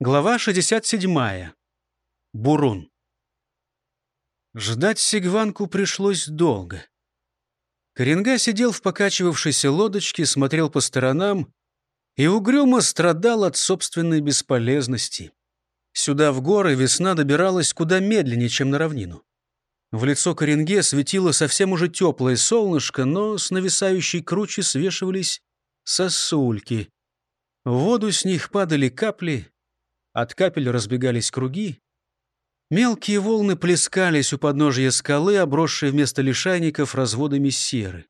Глава 67. Бурун. Ждать Сигванку пришлось долго. Коренга сидел в покачивавшейся лодочке, смотрел по сторонам и угрюмо страдал от собственной бесполезности. Сюда, в горы, весна добиралась куда медленнее, чем на равнину. В лицо Коренге светило совсем уже теплое солнышко, но с нависающей кручи свешивались сосульки. В воду с них падали капли, от капель разбегались круги. Мелкие волны плескались у подножия скалы, обросшие вместо лишайников разводами серы.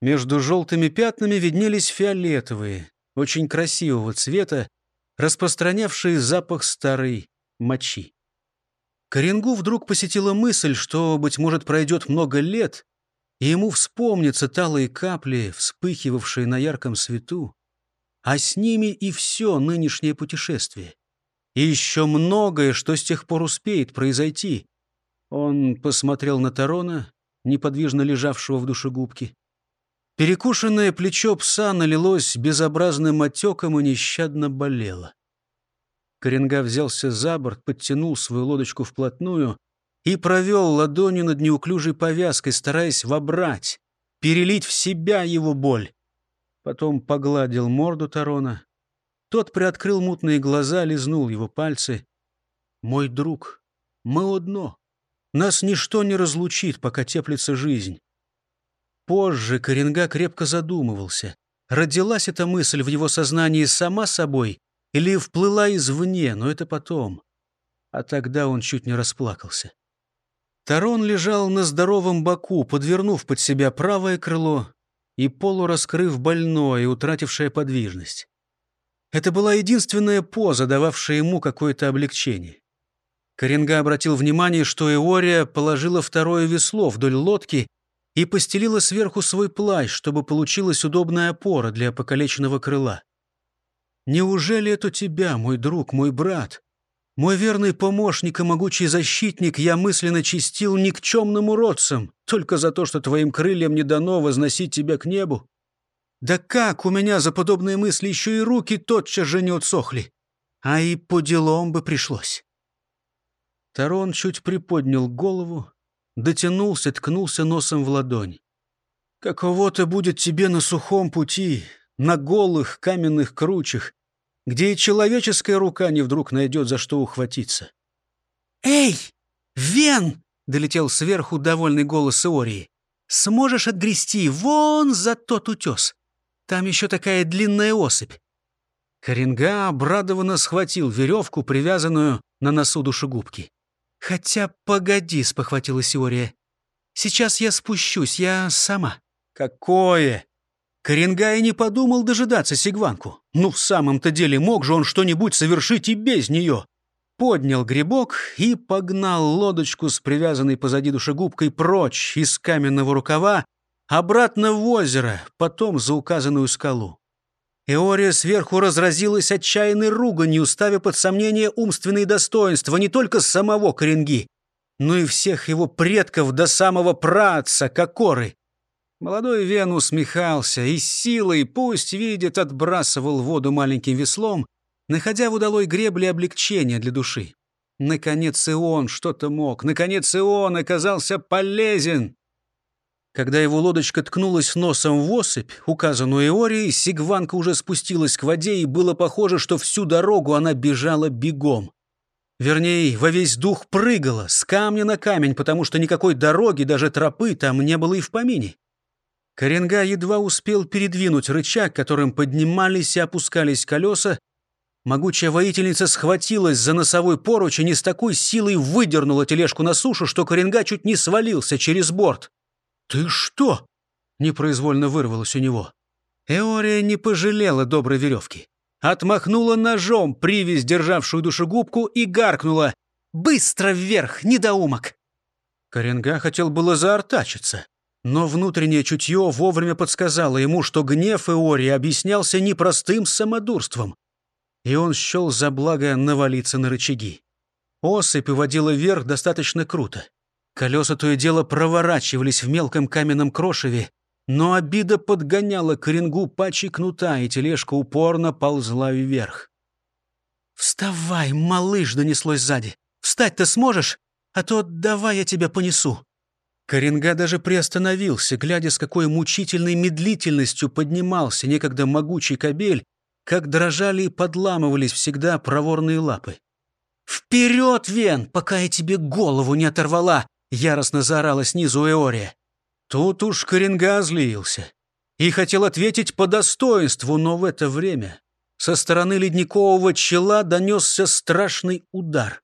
Между желтыми пятнами виднелись фиолетовые, очень красивого цвета, распространявшие запах старой мочи. Коренгу вдруг посетила мысль, что, быть может, пройдет много лет, и ему вспомнятся талые капли, вспыхивавшие на ярком свету а с ними и все нынешнее путешествие. И еще многое, что с тех пор успеет произойти. Он посмотрел на Тарона, неподвижно лежавшего в душегубке. Перекушенное плечо пса налилось безобразным отеком и нещадно болело. Коренга взялся за борт, подтянул свою лодочку вплотную и провел ладонью над неуклюжей повязкой, стараясь вобрать, перелить в себя его боль. Потом погладил морду Тарона. Тот приоткрыл мутные глаза, лизнул его пальцы. «Мой друг, мы одно. Нас ничто не разлучит, пока теплится жизнь». Позже Коренга крепко задумывался. Родилась эта мысль в его сознании сама собой или вплыла извне, но это потом. А тогда он чуть не расплакался. Тарон лежал на здоровом боку, подвернув под себя правое крыло и полураскрыв больное, утратившее подвижность. Это была единственная поза, дававшая ему какое-то облегчение. Коренга обратил внимание, что Эория положила второе весло вдоль лодки и постелила сверху свой плащ, чтобы получилась удобная опора для покалеченного крыла. «Неужели это тебя, мой друг, мой брат?» Мой верный помощник и могучий защитник я мысленно чистил никчемным уродцем, только за то, что твоим крыльям не дано возносить тебя к небу. Да как у меня за подобные мысли еще и руки тотчас же не отсохли? А и по делам бы пришлось. Тарон чуть приподнял голову, дотянулся, ткнулся носом в ладонь. Каково-то будет тебе на сухом пути, на голых каменных кручах, где и человеческая рука не вдруг найдет за что ухватиться. «Эй, Вен!» — долетел сверху довольный голос Иории. «Сможешь отгрести вон за тот утес? Там еще такая длинная особь». Коренга обрадованно схватил веревку, привязанную на носу душегубки. «Хотя погоди», — спохватилась Иория. «Сейчас я спущусь, я сама». «Какое?» Коренгай не подумал дожидаться Сигванку. Ну, в самом-то деле, мог же он что-нибудь совершить и без нее. Поднял грибок и погнал лодочку с привязанной позади душегубкой прочь из каменного рукава, обратно в озеро, потом за указанную скалу. Эория сверху разразилась отчаянной руганью, ставя под сомнение умственные достоинства не только самого Коренги, но и всех его предков до самого праотца Кокоры. Молодой Вен усмехался и силой, пусть видит, отбрасывал воду маленьким веслом, находя в удалой гребле облегчение для души. Наконец и он что-то мог, наконец и он оказался полезен. Когда его лодочка ткнулась носом в осыпь, указанную Иорией, Сигванка уже спустилась к воде, и было похоже, что всю дорогу она бежала бегом. Вернее, во весь дух прыгала, с камня на камень, потому что никакой дороги, даже тропы там не было и в помине. Коренга едва успел передвинуть рычаг, которым поднимались и опускались колеса. Могучая воительница схватилась за носовой поручень и с такой силой выдернула тележку на сушу, что Коренга чуть не свалился через борт. «Ты что?» — непроизвольно вырвалось у него. Эория не пожалела доброй веревки. Отмахнула ножом привязь, державшую душегубку, и гаркнула. «Быстро вверх, недоумок!» Коренга хотел было заортачиться. Но внутреннее чутье вовремя подсказало ему, что гнев Иори объяснялся непростым самодурством. И он счел за благо навалиться на рычаги. Осыпь уводила вверх достаточно круто. Колеса то и дело проворачивались в мелком каменном крошеве, но обида подгоняла к рингу пачи кнута, и тележка упорно ползла вверх. «Вставай, малыш!» — донеслось сзади. «Встать-то сможешь? А то давай я тебя понесу». Коренга даже приостановился, глядя, с какой мучительной медлительностью поднимался некогда могучий кобель, как дрожали и подламывались всегда проворные лапы. «Вперед, Вен, пока я тебе голову не оторвала!» — яростно заорала снизу Эория. Тут уж Коренга злился и хотел ответить по достоинству, но в это время со стороны ледникового чела донесся страшный удар.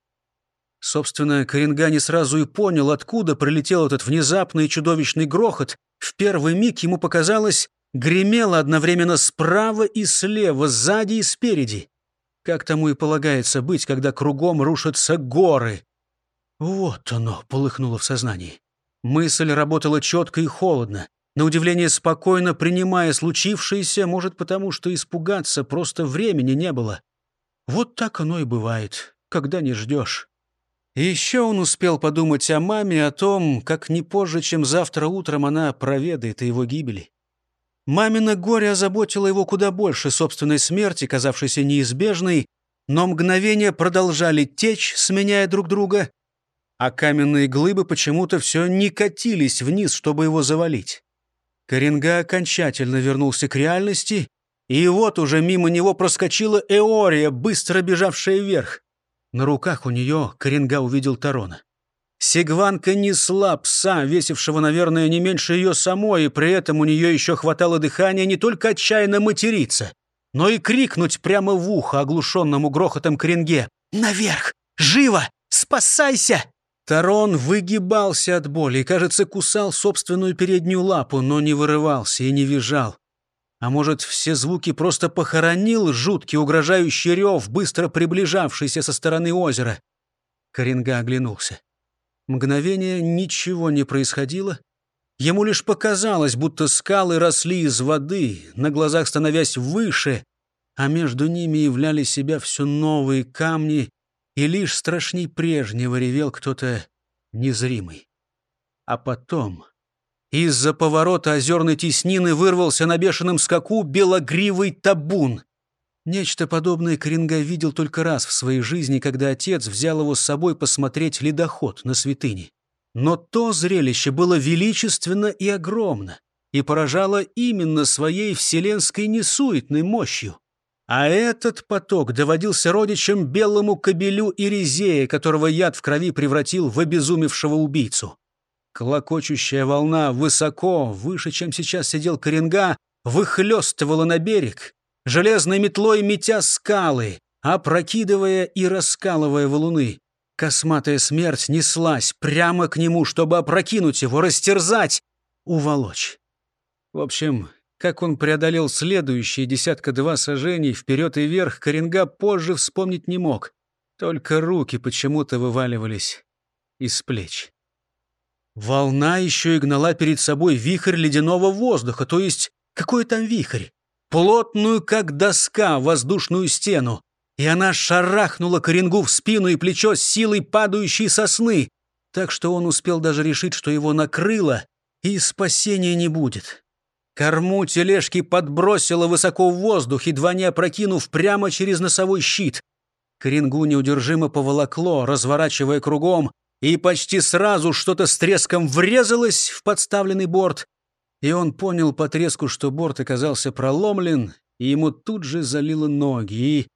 Собственно, Коренга не сразу и понял, откуда прилетел этот внезапный чудовищный грохот. В первый миг ему показалось, гремело одновременно справа и слева, сзади и спереди. Как тому и полагается быть, когда кругом рушатся горы. Вот оно, полыхнуло в сознании. Мысль работала четко и холодно, на удивление спокойно принимая случившееся, может потому, что испугаться просто времени не было. Вот так оно и бывает, когда не ждешь. Еще он успел подумать о маме, о том, как не позже, чем завтра утром она проведает о его гибели. Мамино горе озаботило его куда больше собственной смерти, казавшейся неизбежной, но мгновения продолжали течь, сменяя друг друга, а каменные глыбы почему-то все не катились вниз, чтобы его завалить. Коренга окончательно вернулся к реальности, и вот уже мимо него проскочила Эория, быстро бежавшая вверх. На руках у нее Коренга увидел Тарона. Сигванка несла пса, весившего, наверное, не меньше ее самой, и при этом у нее еще хватало дыхания не только отчаянно материться, но и крикнуть прямо в ухо оглушенному грохотом Коренге «Наверх! Живо! Спасайся!» Тарон выгибался от боли и, кажется, кусал собственную переднюю лапу, но не вырывался и не визжал. А может, все звуки просто похоронил жуткий угрожающий рев, быстро приближавшийся со стороны озера? Коренга оглянулся. Мгновение ничего не происходило. Ему лишь показалось, будто скалы росли из воды, на глазах становясь выше, а между ними являли себя все новые камни и лишь страшней прежнего ревел кто-то незримый. А потом из-за поворота озерной теснины вырвался на бешеном скаку белогривый табун. Нечто подобное Коренга видел только раз в своей жизни, когда отец взял его с собой посмотреть ледоход на святыне. Но то зрелище было величественно и огромно и поражало именно своей вселенской несуетной мощью. А этот поток доводился родичем белому кобелю и резея, которого яд в крови превратил в обезумевшего убийцу. Клокочущая волна высоко, выше, чем сейчас сидел Коренга, выхлестывала на берег, железной метлой метя скалы, опрокидывая и раскалывая валуны. Косматая смерть неслась прямо к нему, чтобы опрокинуть его, растерзать, уволочь. В общем, как он преодолел следующие десятка-два сажений вперед и вверх, Коренга позже вспомнить не мог. Только руки почему-то вываливались из плеч. Волна еще и гнала перед собой вихрь ледяного воздуха, то есть какой там вихрь? Плотную, как доска, воздушную стену. И она шарахнула Коренгу в спину и плечо с силой падающей сосны, так что он успел даже решить, что его накрыло, и спасения не будет. Корму тележки подбросило высоко в воздух, едва не опрокинув прямо через носовой щит. Крингу неудержимо поволокло, разворачивая кругом, и почти сразу что-то с треском врезалось в подставленный борт, и он понял по треску, что борт оказался проломлен, и ему тут же залило ноги, и...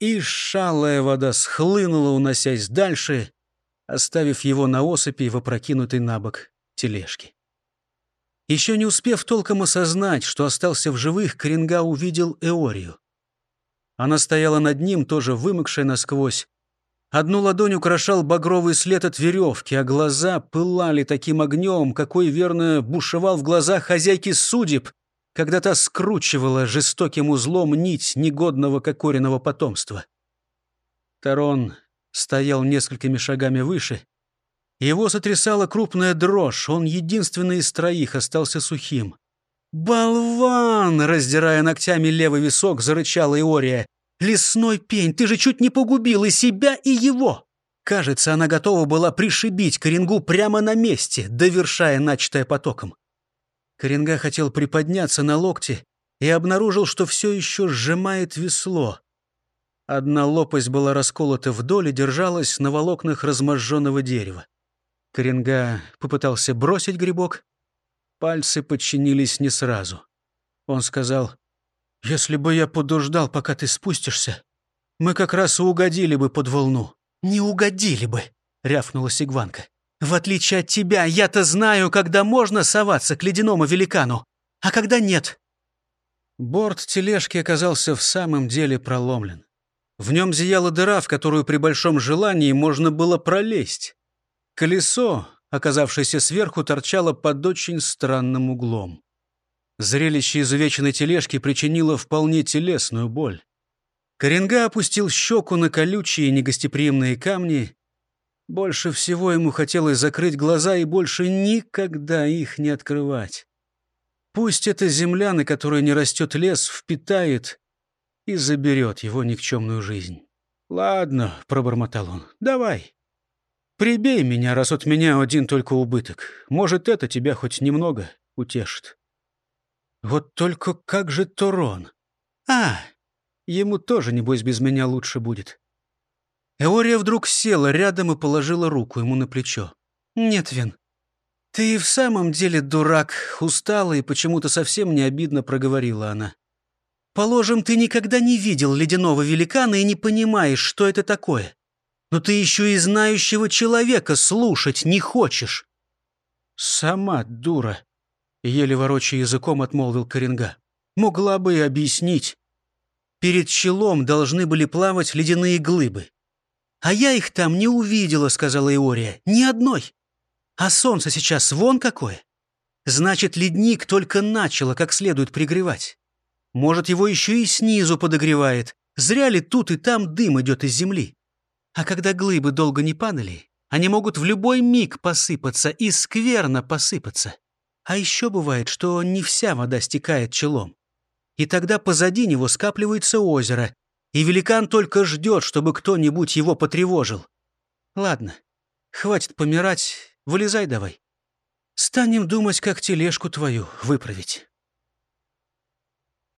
И шалая вода схлынула, уносясь дальше, оставив его на осыпи в опрокинутой на бок тележки. Еще не успев толком осознать, что остался в живых, Коренга увидел Эорию. Она стояла над ним, тоже вымокшая насквозь. Одну ладонь украшал багровый след от веревки, а глаза пылали таким огнем, какой, верно, бушевал в глазах хозяйки судеб, когда та скручивала жестоким узлом нить негодного кокориного потомства. Тарон стоял несколькими шагами выше его сотрясала крупная дрожь, он единственный из троих остался сухим. «Болван!» — раздирая ногтями левый висок, зарычала Иория. «Лесной пень, ты же чуть не погубил и себя, и его!» Кажется, она готова была пришибить Коренгу прямо на месте, довершая начатое потоком. Коренга хотел приподняться на локте и обнаружил, что все еще сжимает весло. Одна лопасть была расколота вдоль и держалась на волокнах разможженного дерева. Коренга попытался бросить грибок. Пальцы подчинились не сразу. Он сказал, «Если бы я подождал, пока ты спустишься, мы как раз и угодили бы под волну». «Не угодили бы», — рявкнула Сигванка. «В отличие от тебя, я-то знаю, когда можно соваться к ледяному великану, а когда нет». Борт тележки оказался в самом деле проломлен. В нем зияла дыра, в которую при большом желании можно было пролезть. Колесо, оказавшееся сверху, торчало под очень странным углом. Зрелище изувеченной тележки причинило вполне телесную боль. Коренга опустил щеку на колючие негостеприимные камни. Больше всего ему хотелось закрыть глаза и больше никогда их не открывать. Пусть эта земля, на которой не растет лес, впитает и заберет его никчемную жизнь. «Ладно», — пробормотал он, — «давай. Прибей меня, раз от меня один только убыток. Может, это тебя хоть немного утешит». Вот только как же Турон? А, ему тоже, небось, без меня лучше будет. Эория вдруг села рядом и положила руку ему на плечо. «Нет, Вин, ты и в самом деле дурак, устала и почему-то совсем не обидно проговорила она. Положим, ты никогда не видел ледяного великана и не понимаешь, что это такое. Но ты еще и знающего человека слушать не хочешь». «Сама дура», Еле ворочая языком отмолвил Коренга. Могла бы объяснить. Перед челом должны были плавать ледяные глыбы. «А я их там не увидела», — сказала Иория. «Ни одной. А солнце сейчас вон какое. Значит, ледник только начало как следует пригревать. Может, его еще и снизу подогревает. Зря ли тут и там дым идет из земли? А когда глыбы долго не падали, они могут в любой миг посыпаться и скверно посыпаться. А еще бывает, что не вся вода стекает челом. И тогда позади него скапливается озеро, и великан только ждет, чтобы кто-нибудь его потревожил. Ладно, хватит помирать, вылезай давай. Станем думать, как тележку твою выправить.